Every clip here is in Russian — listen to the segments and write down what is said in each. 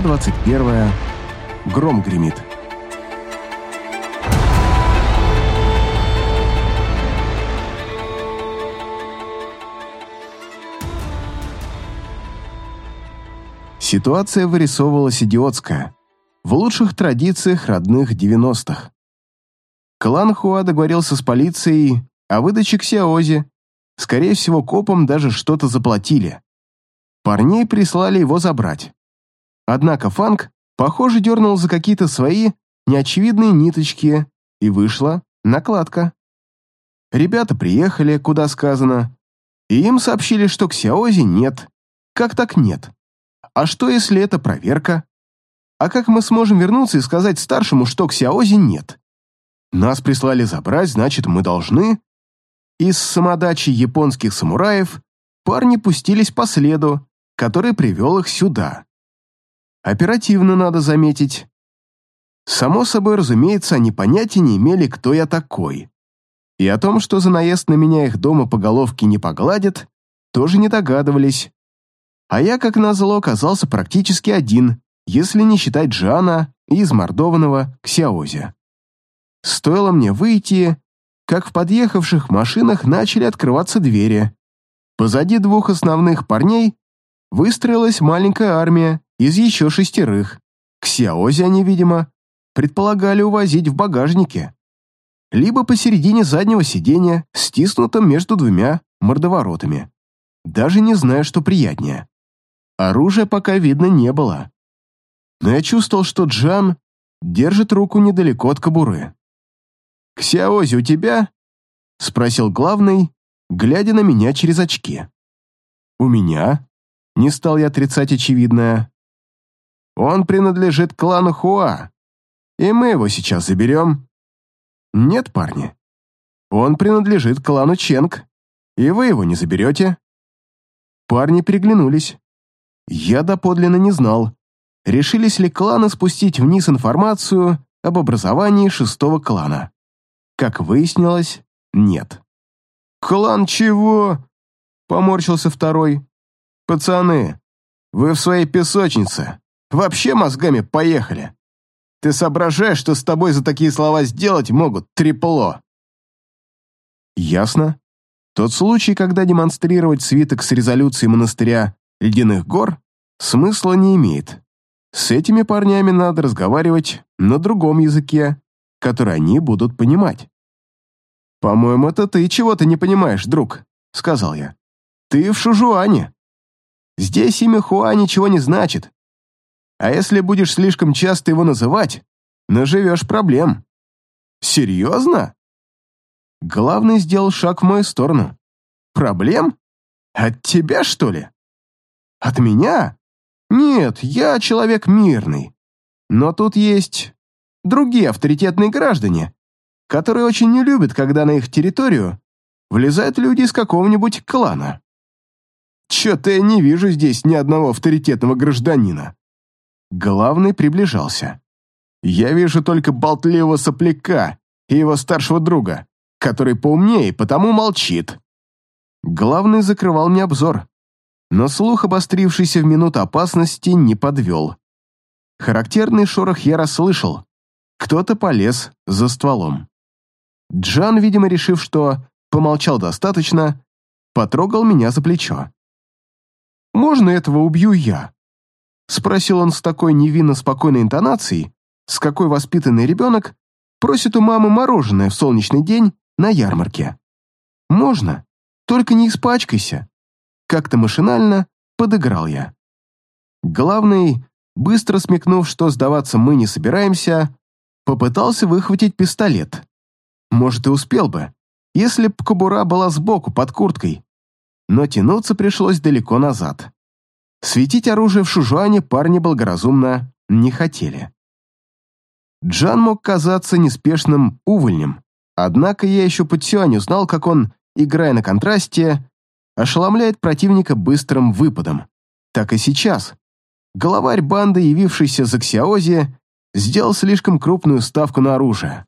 Глава 21. Гром гремит. Ситуация вырисовывалась идиотская. В лучших традициях родных 90-х. Клан Хуа договорился с полицией о выдаче Ксиози. Скорее всего, копам даже что-то заплатили. Парней прислали его забрать. Однако Фанк, похоже, дернул за какие-то свои неочевидные ниточки, и вышла накладка. Ребята приехали, куда сказано, и им сообщили, что Ксиози нет. Как так нет? А что, если это проверка? А как мы сможем вернуться и сказать старшему, что Ксиози нет? Нас прислали забрать, значит, мы должны. Из самодачи японских самураев парни пустились по следу, который привел их сюда. Оперативно надо заметить. Само собой, разумеется, они понятия не имели, кто я такой. И о том, что за наезд на меня их дома по головке не погладят, тоже не догадывались. А я, как назло, оказался практически один, если не считать Джана и измордованного Ксяози. Стоило мне выйти, как в подъехавших машинах начали открываться двери. Позади двух основных парней выстроилась маленькая армия из еще шестерых. К Сяози они, видимо, предполагали увозить в багажнике. Либо посередине заднего сиденья, стиснутом между двумя мордоворотами. Даже не знаю, что приятнее. Оружия пока видно не было. Но я чувствовал, что Джан держит руку недалеко от кобуры. «Ксяози у тебя?» — спросил главный, глядя на меня через очки. «У меня?» Не стал я отрицать очевидное. Он принадлежит клану Хуа, и мы его сейчас заберем. Нет, парни. Он принадлежит клану Ченг, и вы его не заберете. Парни переглянулись. Я доподлинно не знал, решились ли кланы спустить вниз информацию об образовании шестого клана. Как выяснилось, нет. «Клан чего?» — поморщился второй. «Пацаны, вы в своей песочнице. Вообще мозгами поехали. Ты соображаешь, что с тобой за такие слова сделать могут трепло?» «Ясно. Тот случай, когда демонстрировать свиток с резолюцией монастыря Ледяных гор смысла не имеет. С этими парнями надо разговаривать на другом языке, который они будут понимать. «По-моему, это ты чего-то не понимаешь, друг», — сказал я. «Ты в Шужуане. Здесь имя Хуа ничего не значит. А если будешь слишком часто его называть, наживешь проблем. Серьезно? Главный сделал шаг в мою сторону. Проблем? От тебя, что ли? От меня? Нет, я человек мирный. Но тут есть другие авторитетные граждане, которые очень не любят, когда на их территорию влезают люди из какого-нибудь клана. Чё-то я не вижу здесь ни одного авторитетного гражданина. Главный приближался. Я вижу только болтливого сопляка и его старшего друга, который поумнее, потому молчит. Главный закрывал мне обзор, но слух, обострившийся в минуту опасности, не подвел. Характерный шорох я расслышал. Кто-то полез за стволом. Джан, видимо, решив, что помолчал достаточно, потрогал меня за плечо. «Можно этого убью я?» Спросил он с такой невинно спокойной интонацией, с какой воспитанный ребенок просит у мамы мороженое в солнечный день на ярмарке. «Можно, только не испачкайся». Как-то машинально подыграл я. Главный, быстро смекнув, что сдаваться мы не собираемся, попытался выхватить пистолет. Может, и успел бы, если б кобура была сбоку, под курткой, но тянуться пришлось далеко назад. Светить оружие в Шужуане парни благоразумно не хотели. Джан мог казаться неспешным увольнем, однако я еще по Тюаню знал, как он, играя на контрасте, ошеломляет противника быстрым выпадом. Так и сейчас. Головарь банды, явившийся за Ксиози, сделал слишком крупную ставку на оружие.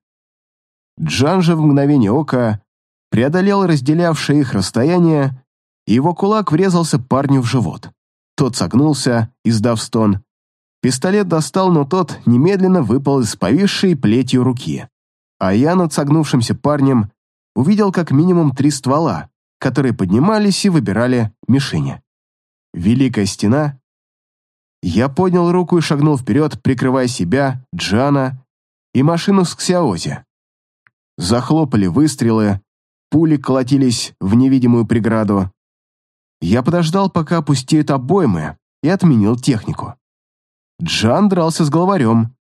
Джан же в мгновение ока преодолел разделявшее их расстояние и его кулак врезался парню в живот. Тот согнулся, издав стон, Пистолет достал, но тот немедленно выпал из повисшей плетью руки. А я над согнувшимся парнем увидел как минимум три ствола, которые поднимались и выбирали мишени. Великая стена. Я поднял руку и шагнул вперед, прикрывая себя, Джана и машину с Ксиози. Захлопали выстрелы, пули колотились в невидимую преграду. Я подождал, пока опустеют обоймы, и отменил технику. Джан дрался с главарем.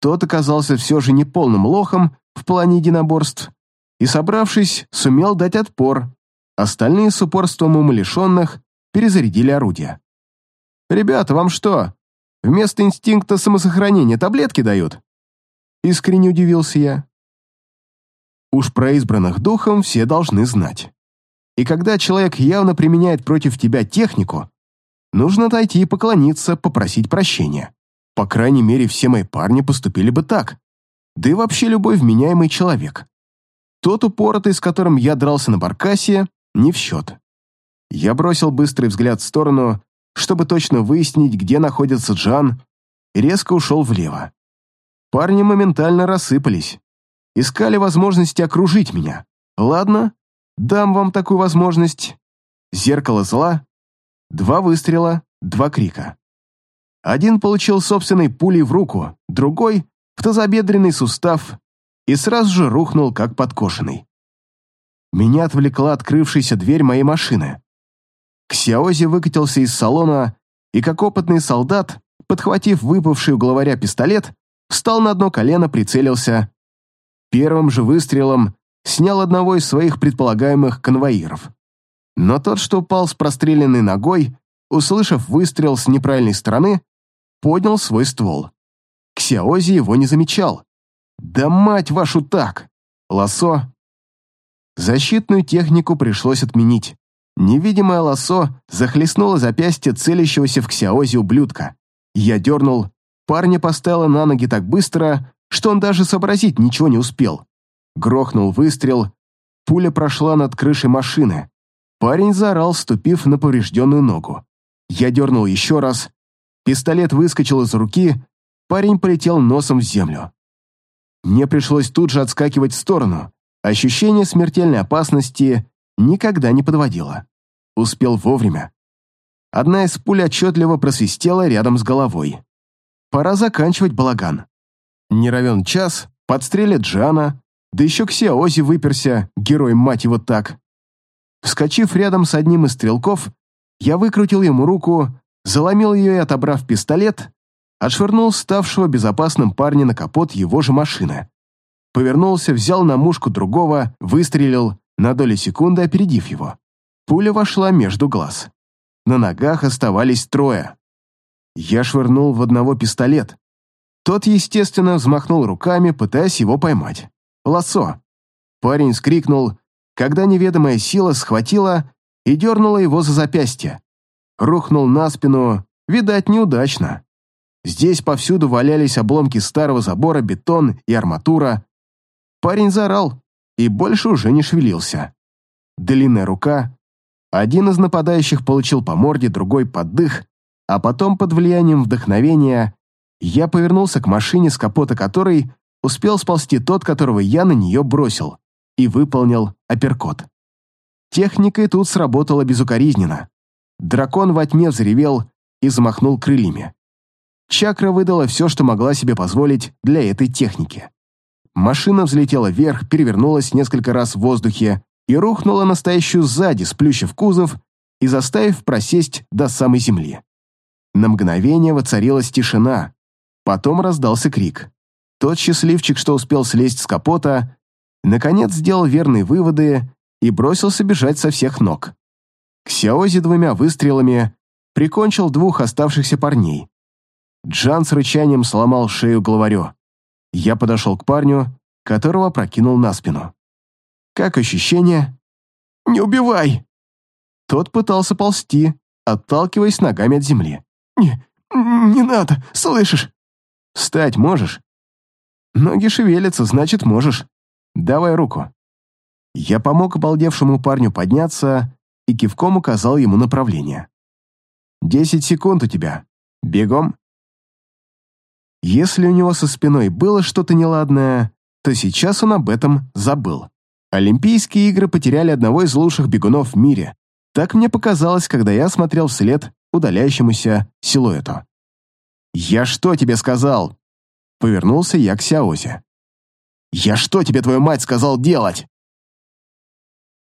Тот оказался все же неполным лохом в плане единоборств и, собравшись, сумел дать отпор. Остальные с упорством умалишенных перезарядили орудия. «Ребята, вам что, вместо инстинкта самосохранения таблетки дают?» Искренне удивился я. Уж про избранных духом все должны знать. И когда человек явно применяет против тебя технику, нужно отойти и поклониться, попросить прощения. По крайней мере, все мои парни поступили бы так. Да и вообще любой вменяемый человек. Тот упоротый, с которым я дрался на баркасе, не в счет. Я бросил быстрый взгляд в сторону, чтобы точно выяснить, где находится Джан, и резко ушел влево. Парни моментально рассыпались. Искали возможности окружить меня. Ладно, дам вам такую возможность. Зеркало зла. Два выстрела, два крика. Один получил собственной пулей в руку, другой — в тазобедренный сустав и сразу же рухнул, как подкошенный. Меня отвлекла открывшаяся дверь моей машины. Ксиози выкатился из салона и, как опытный солдат, подхватив выпавший у главаря пистолет, встал на одно колено, прицелился. Первым же выстрелом снял одного из своих предполагаемых конвоиров. Но тот, что упал с простреленной ногой, услышав выстрел с неправильной стороны, поднял свой ствол. Ксиози его не замечал. «Да мать вашу так!» Лосо. Защитную технику пришлось отменить. Невидимое лосо захлестнуло запястье целящегося в Ксиози ублюдка. Я дернул, парня поставила на ноги так быстро, что он даже сообразить ничего не успел. Грохнул выстрел, пуля прошла над крышей машины. Парень заорал, ступив на поврежденную ногу. Я дернул еще раз, пистолет выскочил из руки, парень полетел носом в землю. Мне пришлось тут же отскакивать в сторону. Ощущение смертельной опасности никогда не подводило. Успел вовремя. Одна из пуль отчетливо просвистела рядом с головой. Пора заканчивать балаган. Не равен час, подстрелят Джана, да еще Ксиози выперся, герой мать его так. Вскочив рядом с одним из стрелков, я выкрутил ему руку, заломил ее и, отобрав пистолет, отшвырнул ставшего безопасным парня на капот его же машины. Повернулся, взял на мушку другого, выстрелил, на долю секунды опередив его. Пуля вошла между глаз. На ногах оставались трое. Я швырнул в одного пистолет. Тот, естественно, взмахнул руками, пытаясь его поймать. Лассо. Парень скрикнул, когда неведомая сила схватила и дернула его за запястье. Рухнул на спину, видать, неудачно. Здесь повсюду валялись обломки старого забора, бетон и арматура. Парень заорал и больше уже не шевелился. Длинная рука. Один из нападающих получил по морде, другой под дых, а потом под влиянием вдохновения я повернулся к машине, с капота которой успел сползти тот, которого я на нее бросил, и выполнил апперкот. Техника и тут сработала безукоризненно. Дракон во тьме взревел и замахнул крыльями. Чакра выдала все, что могла себе позволить для этой техники. Машина взлетела вверх, перевернулась несколько раз в воздухе и рухнула настоящую сзади, сплющив кузов и заставив просесть до самой земли. На мгновение воцарилась тишина, потом раздался крик. Тот счастливчик, что успел слезть с капота, наконец сделал верные выводы и бросился бежать со всех ног. Ксяози двумя выстрелами прикончил двух оставшихся парней, Джан с рычанием сломал шею главарю. Я подошел к парню, которого прокинул на спину. «Как ощущение?» «Не убивай!» Тот пытался ползти, отталкиваясь ногами от земли. «Не, не надо, слышишь?» «Встать можешь?» «Ноги шевелятся, значит, можешь. Давай руку». Я помог обалдевшему парню подняться и кивком указал ему направление. «Десять секунд у тебя. Бегом!» Если у него со спиной было что-то неладное, то сейчас он об этом забыл. Олимпийские игры потеряли одного из лучших бегунов в мире. Так мне показалось, когда я смотрел вслед удаляющемуся силуэту. «Я что тебе сказал?» Повернулся я к Сяозе. «Я что тебе, твою мать, сказал делать?»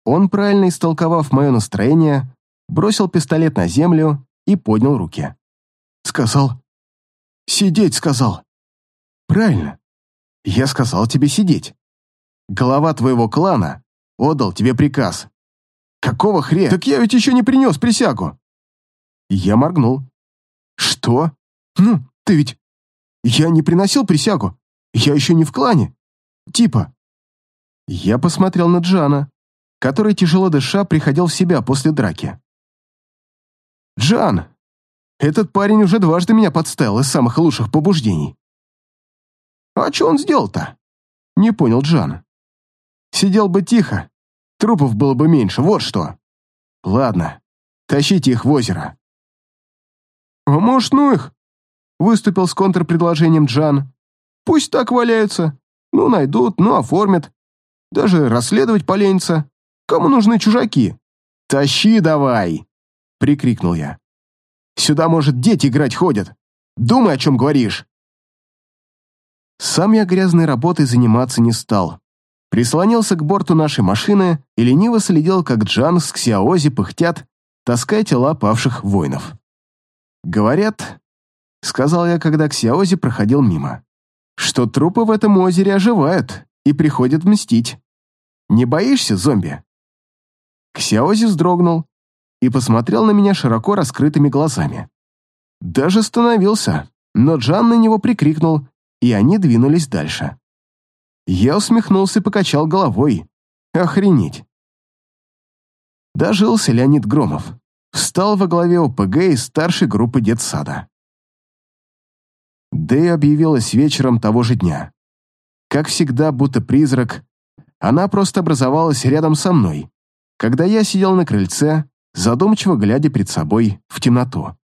Он, правильно истолковав мое настроение, бросил пистолет на землю и поднял руки. «Сказал. Сидеть сказал». «Правильно. Я сказал тебе сидеть. Глава твоего клана отдал тебе приказ. Какого хрена? Так я ведь еще не принес присягу». Я моргнул. «Что? Ну, ты ведь... Я не приносил присягу. Я еще не в клане. Типа...» Я посмотрел на Джана, который, тяжело дыша, приходил в себя после драки. «Джан, этот парень уже дважды меня подставил из самых лучших побуждений». «А что он сделал-то?» — не понял Джан. «Сидел бы тихо, трупов было бы меньше, вот что. Ладно, тащите их в озеро». «А может, ну их?» — выступил с контрпредложением Джан. «Пусть так валяются. Ну, найдут, ну, оформят. Даже расследовать поленится. Кому нужны чужаки?» «Тащи давай!» — прикрикнул я. «Сюда, может, дети играть ходят. Думай, о чем говоришь!» Сам я грязной работой заниматься не стал. Прислонился к борту нашей машины и лениво следил, как Джан с Ксиаози пыхтят, таская тела павших воинов. «Говорят», — сказал я, когда Ксиаози проходил мимо, «что трупы в этом озере оживают и приходят мстить. Не боишься, зомби?» Ксиаози вздрогнул и посмотрел на меня широко раскрытыми глазами. Даже остановился, но Джан на него прикрикнул и они двинулись дальше. Я усмехнулся и покачал головой. Охренеть. Дожился Леонид Громов. Встал во главе ОПГ из старшей группы детсада. Дэй объявилась вечером того же дня. Как всегда, будто призрак, она просто образовалась рядом со мной, когда я сидел на крыльце, задумчиво глядя перед собой в темноту.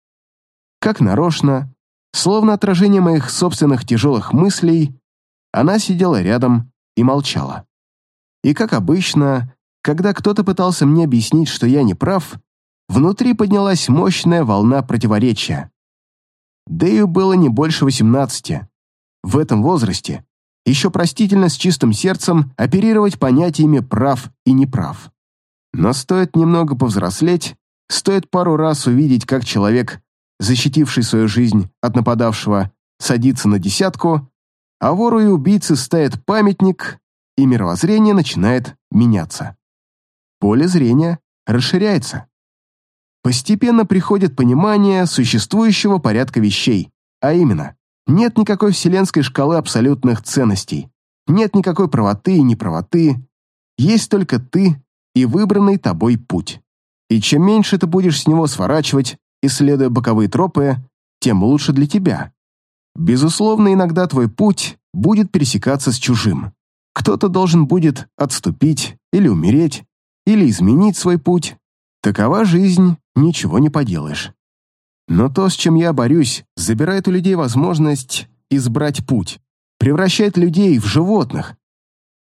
Как нарочно, Словно отражение моих собственных тяжелых мыслей, она сидела рядом и молчала. И, как обычно, когда кто-то пытался мне объяснить, что я не прав, внутри поднялась мощная волна противоречия. Дэю было не больше восемнадцати. В этом возрасте еще простительно с чистым сердцем оперировать понятиями прав и неправ. Но стоит немного повзрослеть, стоит пару раз увидеть, как человек защитивший свою жизнь от нападавшего, садится на десятку, а вору и убийце ставит памятник, и мировоззрение начинает меняться. Поле зрения расширяется. Постепенно приходит понимание существующего порядка вещей, а именно, нет никакой вселенской шкалы абсолютных ценностей, нет никакой правоты и неправоты, есть только ты и выбранный тобой путь. И чем меньше ты будешь с него сворачивать, исследуя боковые тропы, тем лучше для тебя. Безусловно, иногда твой путь будет пересекаться с чужим. Кто-то должен будет отступить или умереть, или изменить свой путь. Такова жизнь, ничего не поделаешь. Но то, с чем я борюсь, забирает у людей возможность избрать путь, превращает людей в животных.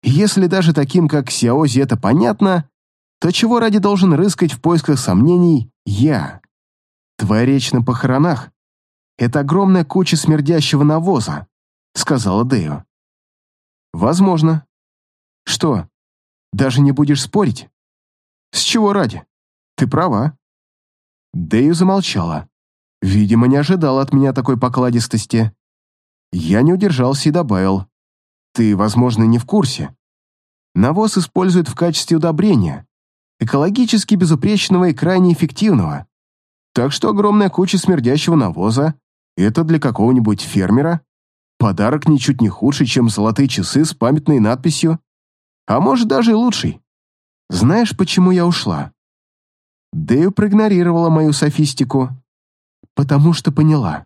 Если даже таким, как Сяози, это понятно, то чего ради должен рыскать в поисках сомнений я? «Твоя речь на похоронах — это огромная куча смердящего навоза», — сказала Дэю. «Возможно. Что, даже не будешь спорить? С чего ради? Ты права». Дэю замолчала. Видимо, не ожидала от меня такой покладистости. Я не удержался и добавил. «Ты, возможно, не в курсе. Навоз используют в качестве удобрения, экологически безупречного и крайне эффективного. Так что огромная куча смердящего навоза — это для какого-нибудь фермера подарок ничуть не худший, чем золотые часы с памятной надписью, а может даже и лучший. Знаешь, почему я ушла? Дэю проигнорировала мою софистику, потому что поняла.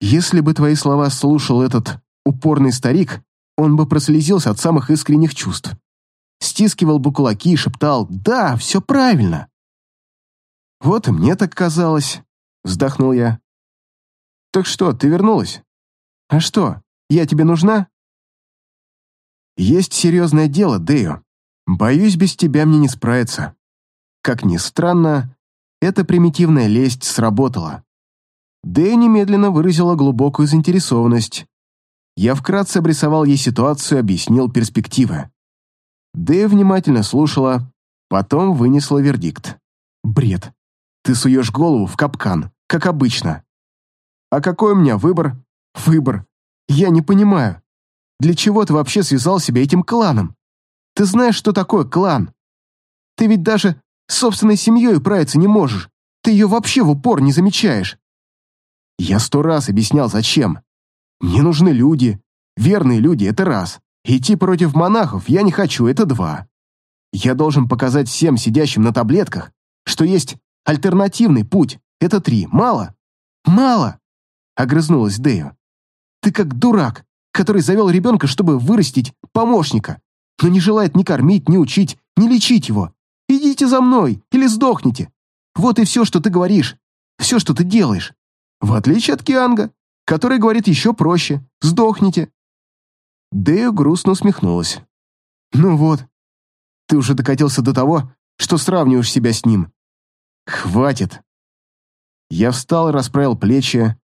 Если бы твои слова слушал этот упорный старик, он бы прослезился от самых искренних чувств. Стискивал бы кулаки и шептал «Да, все правильно». «Вот и мне так казалось», — вздохнул я. «Так что, ты вернулась? А что, я тебе нужна?» «Есть серьезное дело, Дэйо. Боюсь, без тебя мне не справиться». Как ни странно, эта примитивная лесть сработала. Дэйо немедленно выразила глубокую заинтересованность. Я вкратце обрисовал ей ситуацию, объяснил перспективы. Дэйо внимательно слушала, потом вынесла вердикт. «Бред. Ты суешь голову в капкан, как обычно. А какой у меня выбор? Выбор. Я не понимаю. Для чего ты вообще связал себя этим кланом? Ты знаешь, что такое клан? Ты ведь даже собственной семьей управиться не можешь. Ты ее вообще в упор не замечаешь. Я сто раз объяснял, зачем. Мне нужны люди. Верные люди — это раз. Идти против монахов я не хочу, это два. Я должен показать всем сидящим на таблетках, что есть альтернативный путь, это три. Мало? Мало! Огрызнулась Дэю. Ты как дурак, который завел ребенка, чтобы вырастить помощника, но не желает ни кормить, ни учить, ни лечить его. Идите за мной или сдохните. Вот и все, что ты говоришь, все, что ты делаешь. В отличие от Кианга, который говорит еще проще «сдохните». Дэю грустно усмехнулась. «Ну вот, ты уже докатился до того, что сравниваешь себя с ним. Хватит». Я встал и расправил плечи,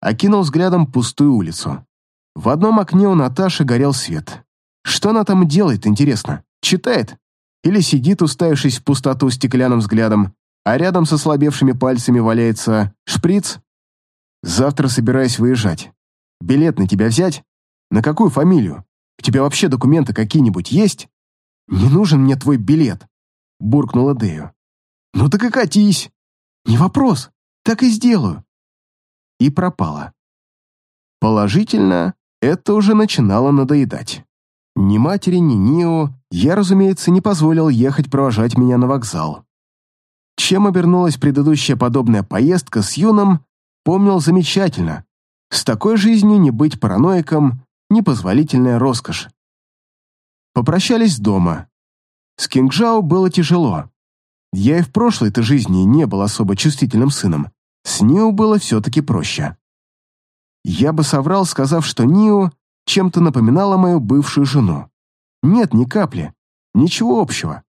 окинул взглядом пустую улицу. В одном окне у Наташи горел свет. Что она там делает, интересно? Читает? Или сидит, уставившись в пустоту стеклянным взглядом, а рядом со слабевшими пальцами валяется шприц? Завтра собираюсь выезжать. Билет на тебя взять? На какую фамилию? У тебя вообще документы какие-нибудь есть? Не нужен мне твой билет, буркнула Дэю. Ну так и катись. Не вопрос, так и сделаю и пропала. Положительно, это уже начинало надоедать. Ни матери, ни Нио я, разумеется, не позволил ехать провожать меня на вокзал. Чем обернулась предыдущая подобная поездка с Юном, помнил замечательно. С такой жизнью не быть параноиком – непозволительная роскошь. Попрощались дома. С Кингжао было тяжело. Я и в прошлой-то жизни не был особо чувствительным сыном. С Нио было все-таки проще. Я бы соврал, сказав, что Нио чем-то напоминала мою бывшую жену. Нет, ни капли. Ничего общего.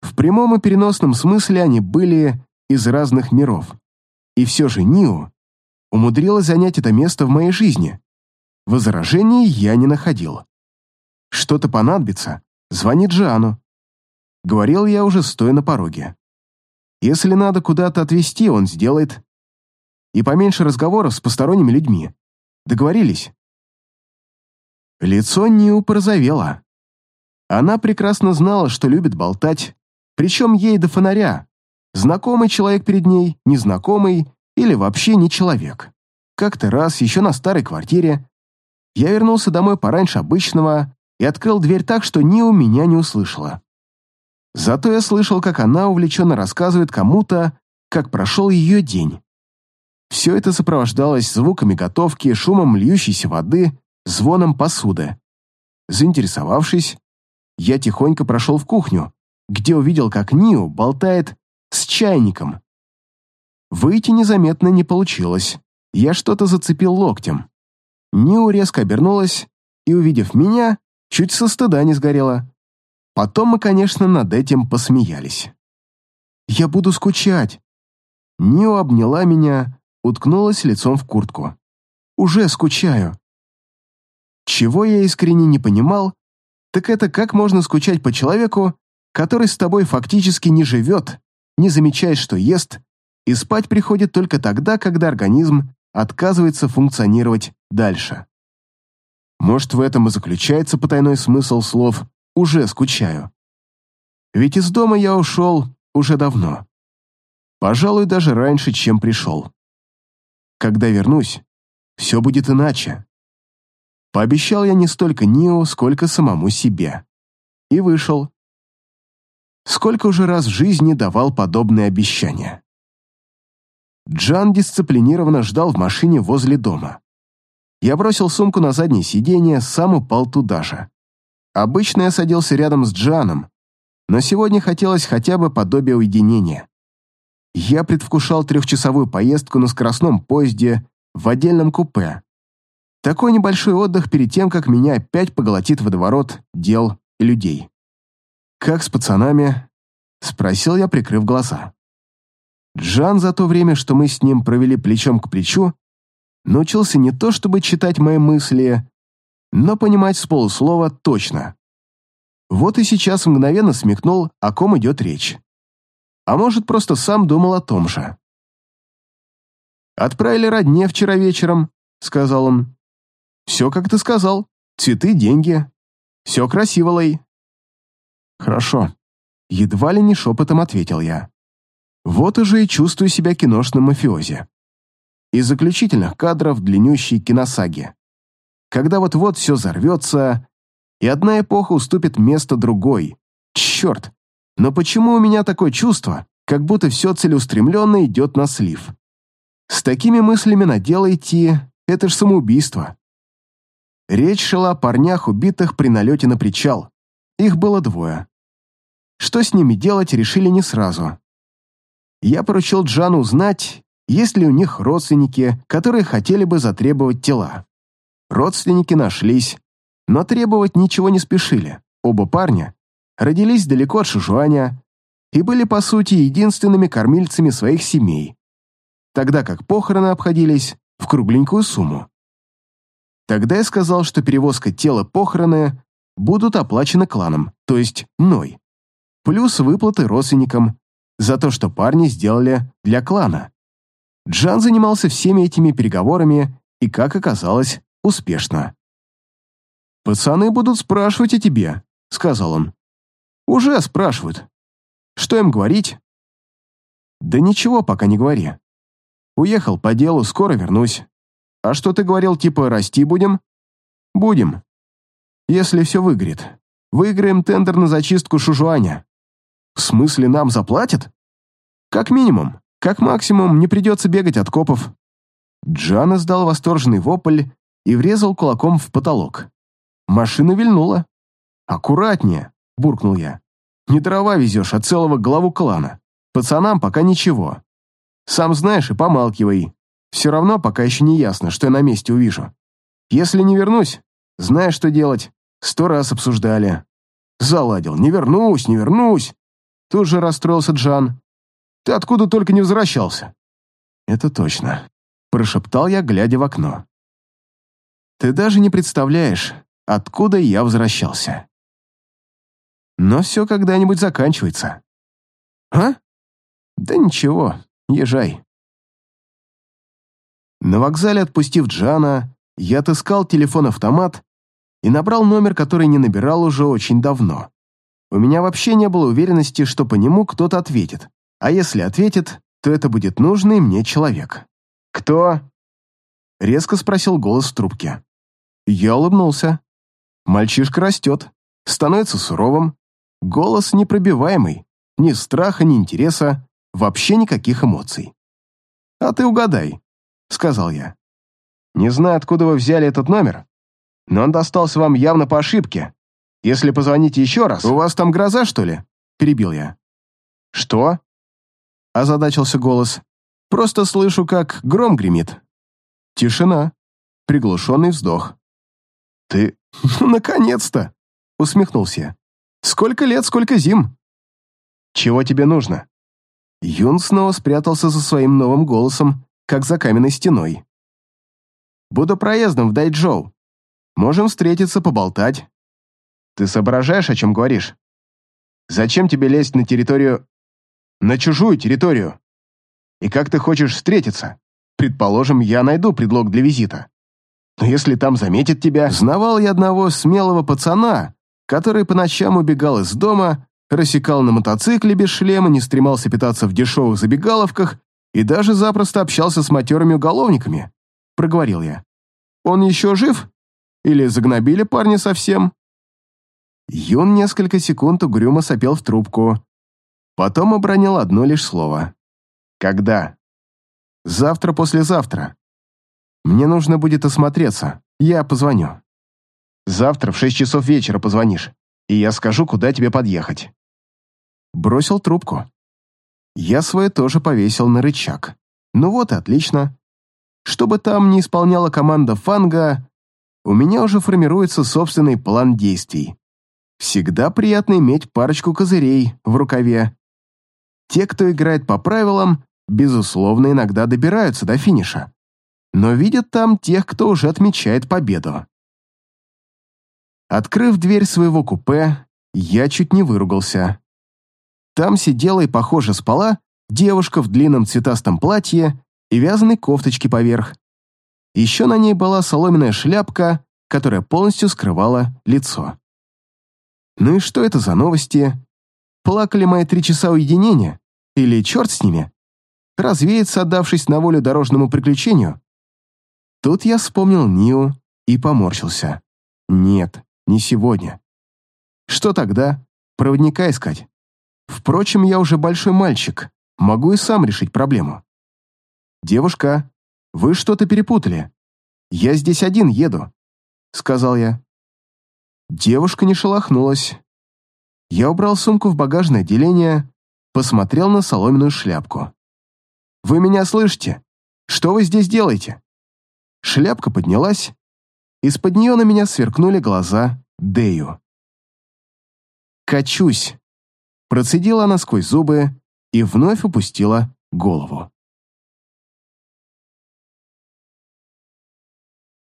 В прямом и переносном смысле они были из разных миров. И все же Нио умудрилась занять это место в моей жизни. Возражений я не находил. Что-то понадобится, звони Джану. Говорил я уже стоя на пороге. Если надо куда-то отвезти, он сделает. И поменьше разговоров с посторонними людьми. Договорились?» Лицо Ниу порозовело. Она прекрасно знала, что любит болтать, причем ей до фонаря. Знакомый человек перед ней, незнакомый или вообще не человек. Как-то раз, еще на старой квартире, я вернулся домой пораньше обычного и открыл дверь так, что Ниу меня не услышала. Зато я слышал, как она увлеченно рассказывает кому-то, как прошел ее день. Все это сопровождалось звуками готовки, шумом льющейся воды, звоном посуды. Заинтересовавшись, я тихонько прошел в кухню, где увидел, как Нио болтает с чайником. Выйти незаметно не получилось. Я что-то зацепил локтем. Нио резко обернулась и, увидев меня, чуть со стыда не сгорела. Потом мы, конечно, над этим посмеялись. «Я буду скучать». Нио обняла меня, уткнулась лицом в куртку. «Уже скучаю». Чего я искренне не понимал, так это как можно скучать по человеку, который с тобой фактически не живет, не замечает, что ест, и спать приходит только тогда, когда организм отказывается функционировать дальше. Может, в этом и заключается потайной смысл слов уже скучаю. Ведь из дома я ушел уже давно. Пожалуй, даже раньше, чем пришел. Когда вернусь, все будет иначе. Пообещал я не столько Нио, сколько самому себе. И вышел. Сколько уже раз в жизни давал подобные обещания. Джан дисциплинированно ждал в машине возле дома. Я бросил сумку на заднее сиденье, сам упал туда же. Обычно я садился рядом с Джаном, но сегодня хотелось хотя бы подобия уединения. Я предвкушал трехчасовую поездку на скоростном поезде в отдельном купе. Такой небольшой отдых перед тем, как меня опять поглотит водоворот дел и людей. «Как с пацанами?» — спросил я, прикрыв глаза. Джан за то время, что мы с ним провели плечом к плечу, научился не то чтобы читать мои мысли, но понимать с полуслова точно. Вот и сейчас мгновенно смекнул, о ком идет речь. А может, просто сам думал о том же. «Отправили родне вчера вечером», — сказал он. «Все, как ты сказал. Цветы, деньги. Все красиво, Лэй». «Хорошо». Едва ли не шепотом ответил я. Вот уже и чувствую себя киношным мафиози. Из заключительных кадров длиннющей киносаги. Когда вот-вот все взорвется, и одна эпоха уступит место другой. Черт! Но почему у меня такое чувство, как будто все целеустремленно идет на слив? С такими мыслями на дело идти — это ж самоубийство. Речь шла о парнях, убитых при налете на причал. Их было двое. Что с ними делать, решили не сразу. Я поручил Джану узнать, есть ли у них родственники, которые хотели бы затребовать тела. Родственники нашлись, но требовать ничего не спешили. Оба парня родились далеко от Шишуаня и были, по сути, единственными кормильцами своих семей тогда как похороны обходились в кругленькую сумму. Тогда я сказал, что перевозка тела похороны будут оплачены кланом, то есть мной, плюс выплаты родственникам за то, что парни сделали для клана. Джан занимался всеми этими переговорами и, как оказалось, успешно. «Пацаны будут спрашивать о тебе», — сказал он. «Уже спрашивают. Что им говорить?» «Да ничего пока не говори. Уехал по делу, скоро вернусь. А что ты говорил, типа расти будем? Будем. Если все выгорит. Выиграем тендер на зачистку Шужуаня. В смысле, нам заплатят? Как минимум. Как максимум, не придется бегать от копов. Джан издал восторженный вопль и врезал кулаком в потолок. Машина вильнула. «Аккуратнее», — буркнул я. «Не дрова везешь, а целого главу клана. Пацанам пока ничего. Сам знаешь и помалкивай. Все равно пока еще не ясно, что я на месте увижу. Если не вернусь, знаешь, что делать. Сто раз обсуждали. Заладил. Не вернусь, не вернусь. Тут же расстроился Джан. Ты откуда только не возвращался? Это точно. Прошептал я, глядя в окно. Ты даже не представляешь, откуда я возвращался. Но все когда-нибудь заканчивается. А? Да ничего, Езжай. На вокзале, отпустив Джана, я отыскал телефон-автомат и набрал номер, который не набирал уже очень давно. У меня вообще не было уверенности, что по нему кто-то ответит. А если ответит, то это будет нужный мне человек. «Кто?» — резко спросил голос в трубке. Я улыбнулся. Мальчишка растет, становится суровым, голос непробиваемый, ни страха, ни интереса, Вообще никаких эмоций. «А ты угадай», — сказал я. «Не знаю, откуда вы взяли этот номер, но он достался вам явно по ошибке. Если позвоните еще раз...» «У вас там гроза, что ли?» — перебил я. «Что?» — озадачился голос. «Просто слышу, как гром гремит». Тишина. Приглушенный вздох. «Ты... наконец-то!» — усмехнулся я. «Сколько лет, сколько зим!» «Чего тебе нужно?» Юн снова спрятался за своим новым голосом, как за каменной стеной. «Буду проездом в Дайчжоу. Можем встретиться, поболтать. Ты соображаешь, о чем говоришь? Зачем тебе лезть на территорию... на чужую территорию? И как ты хочешь встретиться? Предположим, я найду предлог для визита. Но если там заметят тебя... Знавал я одного смелого пацана, который по ночам убегал из дома рассекал на мотоцикле без шлема, не стремался питаться в дешевых забегаловках и даже запросто общался с матерыми уголовниками, проговорил я. Он еще жив? Или загнобили парня совсем? Юн несколько секунд угрюмо сопел в трубку. Потом обронил одно лишь слово. «Когда?» «Завтра-послезавтра. Мне нужно будет осмотреться. Я позвоню». «Завтра в шесть часов вечера позвонишь, и я скажу, куда тебе подъехать». Бросил трубку. Я свое тоже повесил на рычаг. Ну вот и отлично. Что бы там ни исполняла команда Фанга, у меня уже формируется собственный план действий. Всегда приятно иметь парочку козырей в рукаве. Те, кто играет по правилам, безусловно, иногда добираются до финиша, но видят там тех, кто уже отмечает победу. Открыв дверь своего купе, я чуть не выругался. Там сидела и, похоже, спала девушка в длинном цветастом платье и вязаной кофточке поверх. Еще на ней была соломенная шляпка, которая полностью скрывала лицо. Ну и что это за новости? Плакали мои три часа уединения? Или черт с ними? Развеяться, отдавшись на волю дорожному приключению? Тут я вспомнил Ниу и поморщился. Нет, не сегодня. Что тогда? Проводника искать? Впрочем, я уже большой мальчик, могу и сам решить проблему. «Девушка, вы что-то перепутали. Я здесь один еду», — сказал я. Девушка не шелохнулась. Я убрал сумку в багажное отделение, посмотрел на соломенную шляпку. «Вы меня слышите? Что вы здесь делаете?» Шляпка поднялась. Из-под нее на меня сверкнули глаза Дэю. «Качусь!» Процедила она сквозь зубы и вновь опустила голову.